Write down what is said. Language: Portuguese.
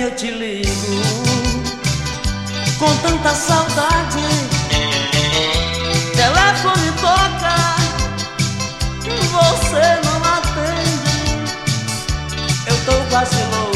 eu te ligo com tanta saudade. Telefone toca, você não atende. Eu tô quase louco.